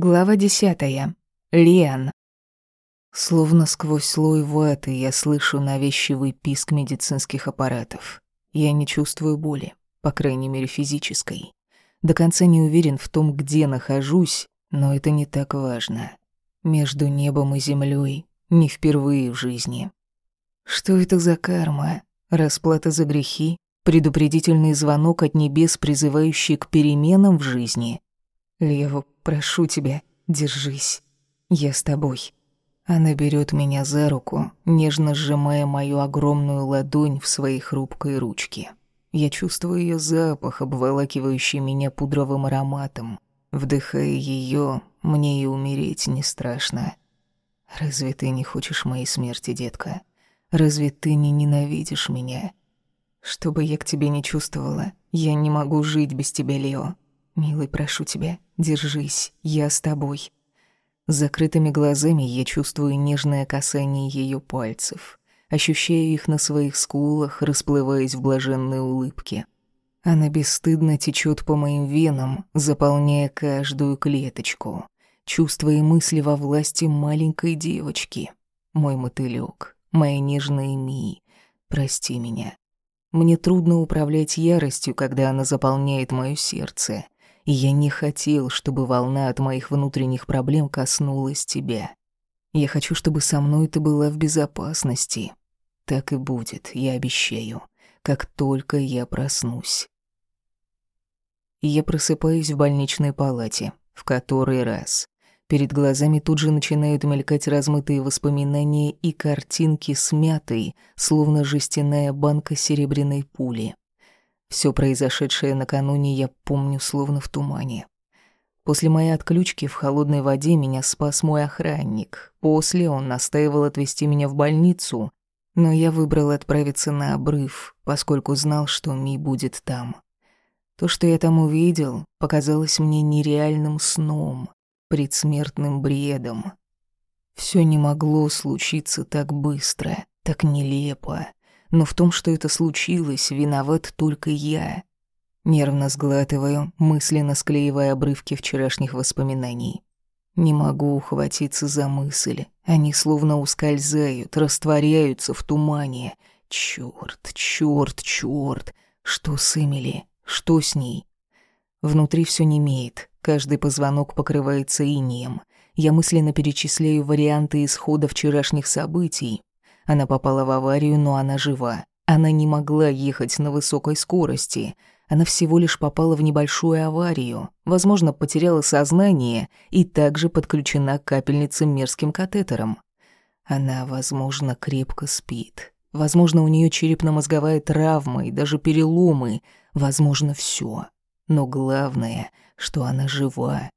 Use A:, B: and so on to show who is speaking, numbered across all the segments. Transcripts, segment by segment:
A: Глава десятая. Лиан. Словно сквозь слой ваты я слышу навязчивый писк медицинских аппаратов. Я не чувствую боли, по крайней мере физической. До конца не уверен в том, где нахожусь, но это не так важно. Между небом и землей не впервые в жизни. Что это за карма? Расплата за грехи? Предупредительный звонок от небес, призывающий к переменам в жизни? Лево, прошу тебя, держись. Я с тобой. Она берет меня за руку, нежно сжимая мою огромную ладонь в своей хрупкой ручке. Я чувствую ее запах, обволакивающий меня пудровым ароматом. Вдыхая ее, мне и умереть не страшно. Разве ты не хочешь моей смерти, детка? Разве ты не ненавидишь меня? Что бы я к тебе не чувствовала, я не могу жить без тебя, Лео. Милый, прошу тебя, держись, я с тобой. С закрытыми глазами я чувствую нежное касание ее пальцев, ощущаю их на своих скулах, расплываясь в блаженной улыбке. Она бесстыдно течет по моим венам, заполняя каждую клеточку. Чувства и мысли во власти маленькой девочки. Мой мотылёк, моя нежная Ми, прости меня. Мне трудно управлять яростью, когда она заполняет моё сердце — и я не хотел, чтобы волна от моих внутренних проблем коснулась тебя. Я хочу, чтобы со мной ты была в безопасности. Так и будет, я обещаю, как только я проснусь. Я просыпаюсь в больничной палате, в который раз. Перед глазами тут же начинают мелькать размытые воспоминания и картинки смятой, словно жестяная банка серебряной пули. Все произошедшее накануне я помню словно в тумане. После моей отключки в холодной воде меня спас мой охранник. После он настаивал отвезти меня в больницу, но я выбрал отправиться на обрыв, поскольку знал, что Ми будет там. То, что я там увидел, показалось мне нереальным сном, предсмертным бредом. Все не могло случиться так быстро, так нелепо но в том, что это случилось, виноват только я. Нервно сглатываю, мысленно склеивая обрывки вчерашних воспоминаний. Не могу ухватиться за мысль. Они словно ускользают, растворяются в тумане. Чёрт, чёрт, чёрт. Что с Эмили? Что с ней? Внутри всё немеет. Каждый позвонок покрывается инием. Я мысленно перечисляю варианты исхода вчерашних событий, она попала в аварию, но она жива. Она не могла ехать на высокой скорости. Она всего лишь попала в небольшую аварию. Возможно, потеряла сознание и также подключена к капельнице мерзким катетером. Она, возможно, крепко спит. Возможно, у нее черепно-мозговая травма и даже переломы. Возможно, все. Но главное, что она жива.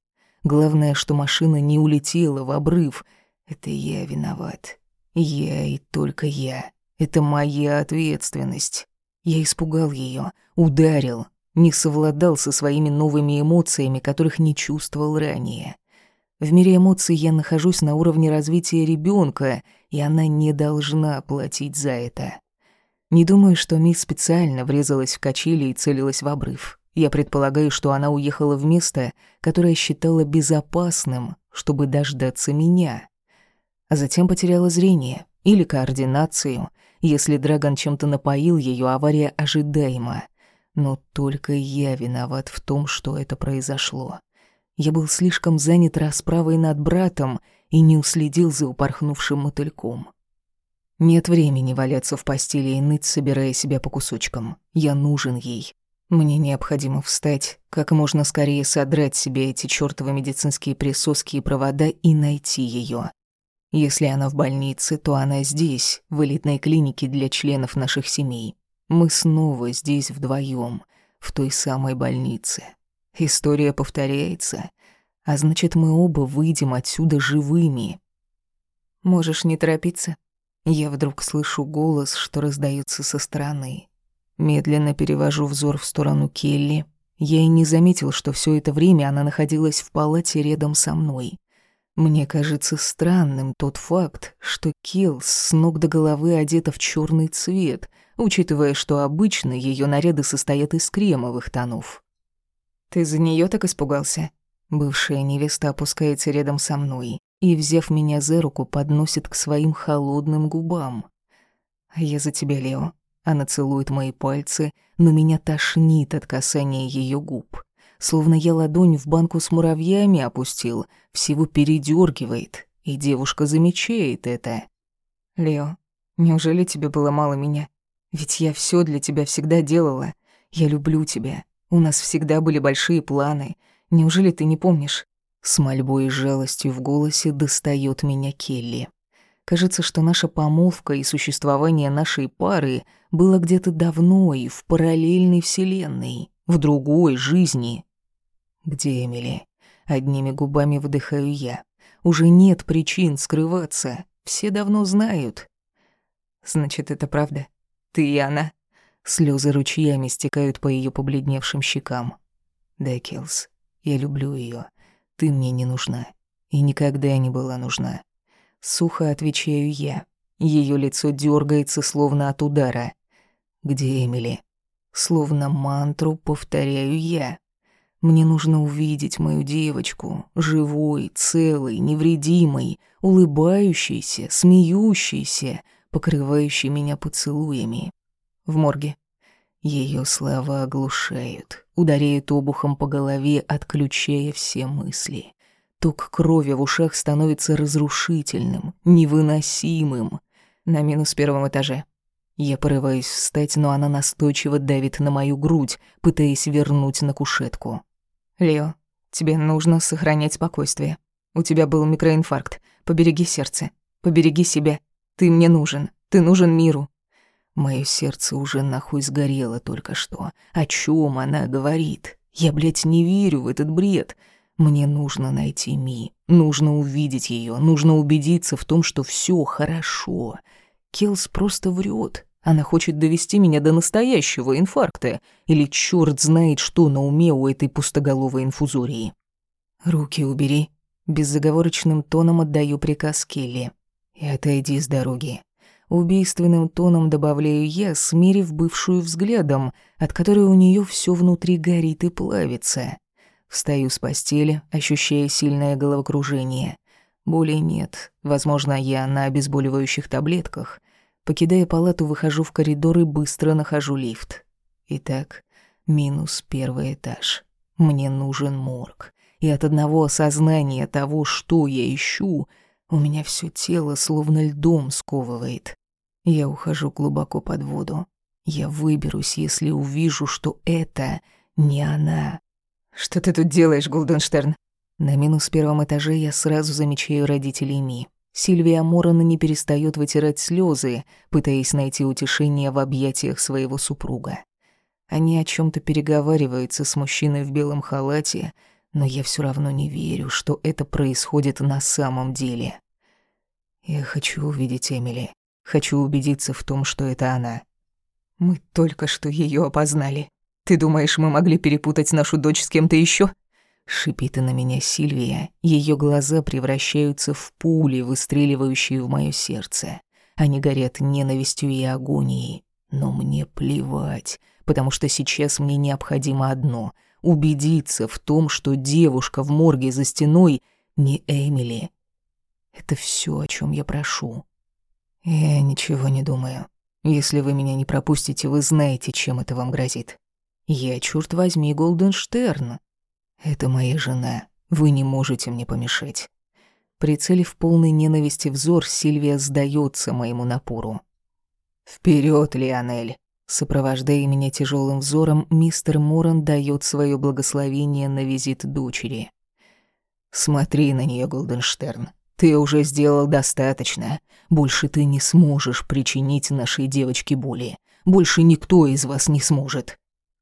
A: Главное, что машина не улетела в обрыв. Это я виноват. Я и только я. Это моя ответственность. Я испугал ее, ударил, не совладал со своими новыми эмоциями, которых не чувствовал ранее. В мире эмоций я нахожусь на уровне развития ребенка, и она не должна платить за это. Не думаю, что Мисс специально врезалась в качели и целилась в обрыв. Я предполагаю, что она уехала в место, которое считала безопасным, чтобы дождаться меня а затем потеряла зрение или координацию. Если Драгон чем-то напоил ее, авария ожидаема. Но только я виноват в том, что это произошло. Я был слишком занят расправой над братом и не уследил за упорхнувшим мотыльком. Нет времени валяться в постели и ныть, собирая себя по кусочкам. Я нужен ей. Мне необходимо встать, как можно скорее содрать себе эти чёртовы медицинские присоски и провода и найти её. Если она в больнице, то она здесь, в элитной клинике для членов наших семей. Мы снова здесь вдвоем, в той самой больнице. История повторяется, а значит, мы оба выйдем отсюда живыми. Можешь не торопиться. Я вдруг слышу голос, что раздается со стороны. Медленно перевожу взор в сторону Келли. Я и не заметил, что все это время она находилась в палате рядом со мной. Мне кажется странным тот факт, что Килл с ног до головы одета в черный цвет, учитывая, что обычно ее наряды состоят из кремовых тонов. «Ты за нее так испугался?» Бывшая невеста опускается рядом со мной и, взяв меня за руку, подносит к своим холодным губам. «Я за тебя, Лео». Она целует мои пальцы, но меня тошнит от касания ее губ. Словно я ладонь в банку с муравьями опустил, всего передергивает, и девушка замечает это. «Лео, неужели тебе было мало меня? Ведь я все для тебя всегда делала. Я люблю тебя. У нас всегда были большие планы. Неужели ты не помнишь?» С мольбой и жалостью в голосе достает меня Келли. Кажется, что наша помолвка и существование нашей пары было где-то давно и в параллельной вселенной, в другой жизни. Где Эмили? Одними губами выдыхаю я. Уже нет причин скрываться. Все давно знают. Значит, это правда? Ты и она? Слезы ручьями стекают по ее побледневшим щекам. Да, Келс, я люблю ее. Ты мне не нужна. И никогда не была нужна. Сухо отвечаю я. Ее лицо дергается, словно от удара. Где Эмили? Словно мантру повторяю я. Мне нужно увидеть мою девочку, живой, целой, невредимой, улыбающейся, смеющейся, покрывающей меня поцелуями. В морге. Ее слова оглушают, ударяют обухом по голове, отключая все мысли. Ток крови в ушах становится разрушительным, невыносимым. На минус первом этаже. Я порываюсь встать, но она настойчиво давит на мою грудь, пытаясь вернуть на кушетку. «Лео, тебе нужно сохранять спокойствие. У тебя был микроинфаркт. Побереги сердце. Побереги себя. Ты мне нужен. Ты нужен миру». Моё сердце уже нахуй сгорело только что. О чём она говорит? Я, блядь, не верю в этот бред. Мне нужно найти Ми. Нужно увидеть её. Нужно убедиться в том, что всё хорошо. Келс просто врёт. Она хочет довести меня до настоящего инфаркта, или черт знает, что на уме у этой пустоголовой инфузории. «Руки убери», — беззаговорочным тоном отдаю приказ Келли. «И отойди с дороги». Убийственным тоном добавляю я, смирив бывшую взглядом, от которой у нее все внутри горит и плавится. Встаю с постели, ощущая сильное головокружение. Боли нет, возможно, я на обезболивающих таблетках — Покидая палату, выхожу в коридор и быстро нахожу лифт. Итак, минус первый этаж. Мне нужен морг. И от одного осознания того, что я ищу, у меня все тело словно льдом сковывает. Я ухожу глубоко под воду. Я выберусь, если увижу, что это не она. «Что ты тут делаешь, Голденштерн?» На минус первом этаже я сразу замечаю родителей Ми. Сильвия Морона не перестает вытирать слезы, пытаясь найти утешение в объятиях своего супруга. Они о чем то переговариваются с мужчиной в белом халате, но я все равно не верю, что это происходит на самом деле. Я хочу увидеть Эмили. Хочу убедиться в том, что это она. Мы только что ее опознали. Ты думаешь, мы могли перепутать нашу дочь с кем-то еще? Шипит и на меня Сильвия. Ее глаза превращаются в пули, выстреливающие в мое сердце. Они горят ненавистью и агонией. Но мне плевать, потому что сейчас мне необходимо одно — убедиться в том, что девушка в морге за стеной не Эмили. Это все, о чем я прошу. Я ничего не думаю. Если вы меня не пропустите, вы знаете, чем это вам грозит. Я, черт возьми, Голденштерн. «Это моя жена. Вы не можете мне помешать». Прицелив полный ненависти взор, Сильвия сдается моему напору. Вперед, Лионель!» Сопровождая меня тяжелым взором, мистер Моран дает свое благословение на визит дочери. «Смотри на нее, Голденштерн. Ты уже сделал достаточно. Больше ты не сможешь причинить нашей девочке боли. Больше никто из вас не сможет».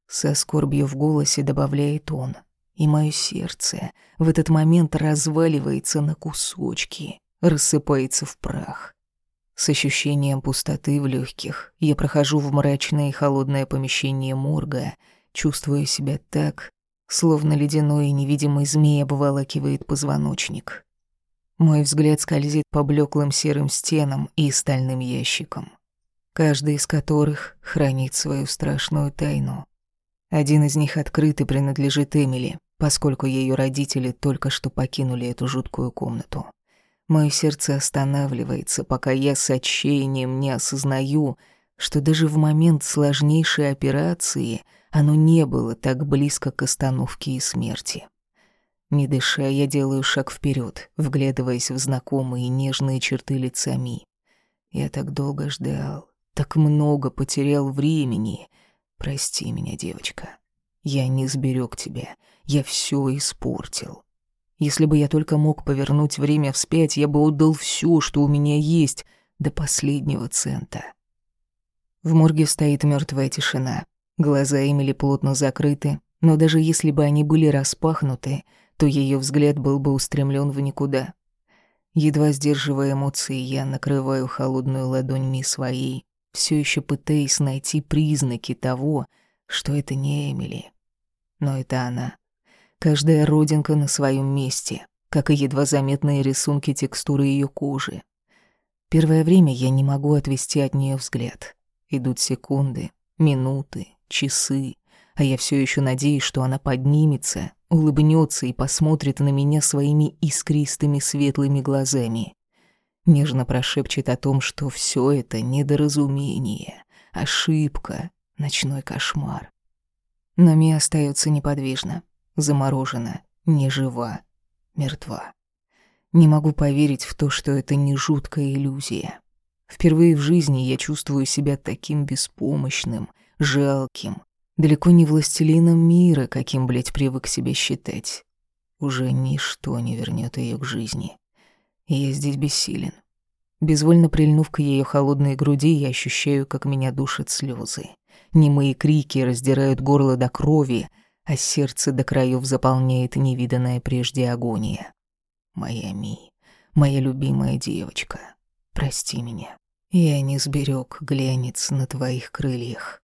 A: Со скорбью в голосе добавляет он и мое сердце в этот момент разваливается на кусочки, рассыпается в прах. С ощущением пустоты в легких я прохожу в мрачное и холодное помещение морга, чувствуя себя так, словно ледяной и невидимый змей обволакивает позвоночник. Мой взгляд скользит по блеклым серым стенам и стальным ящикам, каждый из которых хранит свою страшную тайну. Один из них открыт и принадлежит Эмили, поскольку ее родители только что покинули эту жуткую комнату. Мое сердце останавливается, пока я с отчаянием не осознаю, что даже в момент сложнейшей операции оно не было так близко к остановке и смерти. Не дыша, я делаю шаг вперед, вглядываясь в знакомые нежные черты лица Ми. Я так долго ждал, так много потерял времени. Прости меня, девочка. Я не сберег тебя. Я все испортил. Если бы я только мог повернуть время вспять, я бы отдал все, что у меня есть, до последнего цента. В морге стоит мертвая тишина. Глаза Эмили плотно закрыты, но даже если бы они были распахнуты, то ее взгляд был бы устремлен в никуда. Едва сдерживая эмоции, я накрываю холодную ладонь Ми своей, все еще пытаясь найти признаки того, что это не Эмили. Но это она. Каждая родинка на своем месте, как и едва заметные рисунки текстуры ее кожи. Первое время я не могу отвести от нее взгляд. Идут секунды, минуты, часы, а я все еще надеюсь, что она поднимется, улыбнется и посмотрит на меня своими искристыми светлыми глазами. Нежно прошепчет о том, что все это недоразумение, ошибка, ночной кошмар. Но Ми остается неподвижна, заморожена, нежива, мертва. Не могу поверить в то, что это не жуткая иллюзия. Впервые в жизни я чувствую себя таким беспомощным, жалким, Далеко не властелином мира, каким, блядь, привык себя считать. Уже ничто не вернет ее к жизни. И я здесь бессилен. Безвольно прильнув к ее холодной груди, я ощущаю, как меня душат слезы. Немые крики раздирают горло до крови, а сердце до краев заполняет невиданная прежде агония. Моя Ми, моя любимая девочка, прости меня. Я не сберег глянец на твоих крыльях.